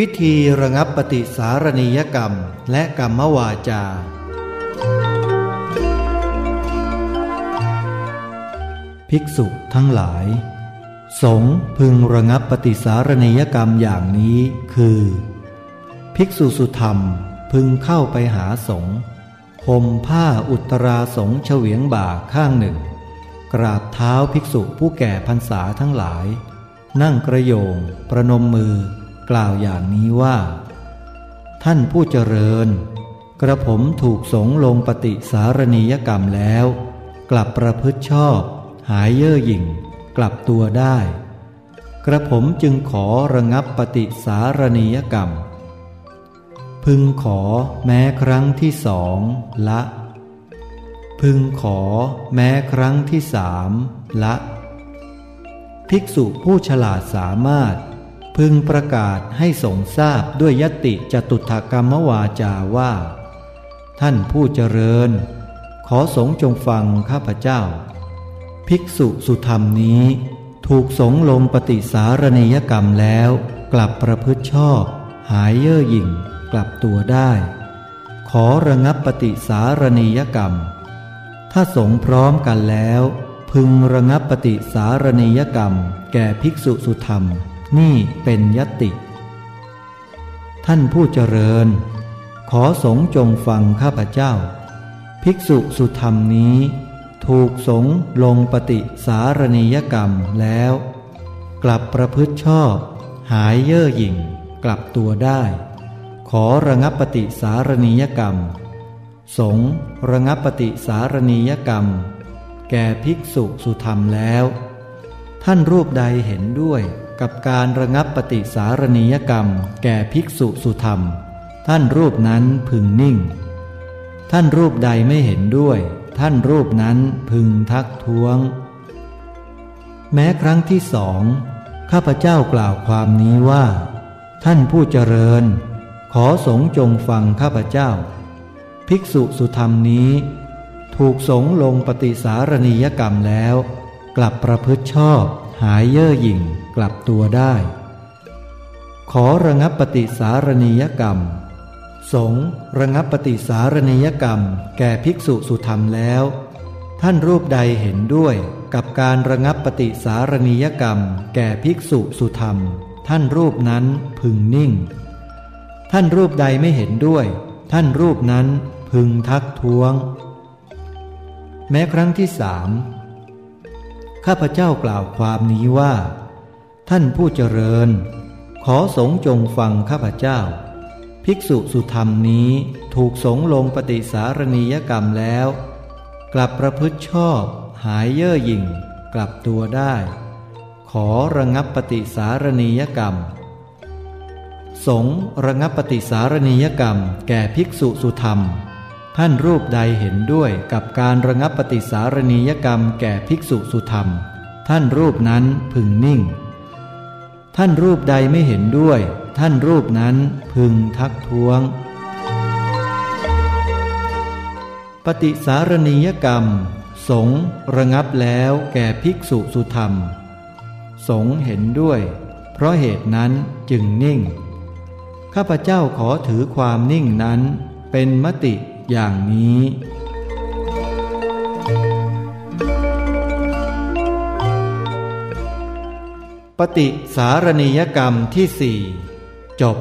วิธีระงับปฏิสารณียกรรมและกรรมวาจา ภิกษุทั้งหลาย สงพึงระงับปฏิสารณียกรรมอย่างนี้คือ ภิกษุสุธรรมพึงเข้าไปหาสงห่มผ้าอุตราสงเฉวียงบ่าข้างหนึ่ง กราบเท้าภิกษุผู้แก่พรรษาทั้งหลาย นั่งกระโยงประนมมือ กล่าวอย่างนี้ว่า ท่านผู้เจริญ กระผมถูกสงลงปฏิสารณียกรรมแล้ว กลับประพฤติชอบ หายเย่อหยิ่ง กลับตัวได้ กระผมจึงขอระงับปฏิสารณียกรรม พึงขอแม้ครั้งที่สองละ พึงขอแม้ครั้งที่สามละ ภิกษุผู้ฉลาดสามารถ พึงประกาศให้สงทราบด้วยยติจตุถกรรมวาจาว่า ท่านผู้เจริญ ขอสงจงฟังข้าพเจ้า ภิกษุสุธรรมนี้ ถูกสงลงปฏิสารณียกรรมแล้ว กลับประพฤติชอบ หายเย่อหยิ่งกลับตัวได้ ขอระงับปฏิสารณียกรรม ถ้าสงพร้อมกันแล้ว พึงระงับปฏิสารณียกรรม แก่ภิกษุสุธรรม นี่เป็นยติ ท่านผู้เจริญ ขอสงจงฟังข้าพเจ้า ภิกษุสุธรรมนี้ ถูกสงลงปฏิสารณียกรรมแล้ว กลับประพฤติชอบ หายเย่อหยิ่ง กลับตัวได้ ขอระงับปฏิสารณียกรรม สงระงับปฏิสารณียกรรม แก่ภิกษุสุธรรมแล้ว ท่านรูปใดเห็นด้วยกับการระงับปฏิสารณียกรรม แก่ภิกษุสุธรรม ท่านรูปนั้นพึงนิ่ง ท่านรูปใดไม่เห็นด้วย ท่านรูปนั้นพึงทักท้วง แม้ครั้งที่สองข้าพเจ้ากล่าวความนี้ว่า ท่านผู้เจริญ ขอสงจงฟังข้าพเจ้า ภิกษุสุธรรมนี้ ถูกสงลงปฏิสารณียกรรมแล้ว กลับประพฤติชอบ หายเย่อหยิ่งกลับตัวได้ ขอระงับปฏิสารณียกรรม สงระงับปฏิสารณียกรรม แก่ภิกษุสุธรรมแล้ว ท่านรูปใดเห็นด้วยกับการระงับปฏิสารณียกรรม แก่ภิกษุสุธรรม ท่านรูปนั้นพึงนิ่ง ท่านรูปใดไม่เห็นด้วย ท่านรูปนั้นพึงทักท้วง แม้ครั้งที่สาม ข้าพเจ้ากล่าวความนี้ว่า ท่านผู้เจริญ ขอสงจงฟังข้าพเจ้า ภิกษุสุธรรมนี้ถูกสงลงปฏิสารณียกรรมแล้ว กลับประพฤติชอบ หายเย่อหยิ่ง กลับตัวได้ ขอระงับปฏิสารณียกรรม สงระงับปฏิสารณียกรรม แก่ภิกษุสุธรรม ท่านรูปใดเห็นด้วยกับการระงับปฏิสารณียกรรมแก่ภิกษุสุธรรม ท่านรูปนั้นพึงนิ่ง ท่านรูปใดไม่เห็นด้วย ท่านรูปนั้นพึงทักท้วง ปฏิสารณียกรรม สงระงับแล้วแก่ภิกษุสุธรรม สงเห็นด้วย เพราะเหตุนั้นจึงนิ่ง ข้าพเจ้าขอถือความนิ่งนั้นเป็นมติ อย่างนี้ ปฏิสารณียกรรมที่สี่จบ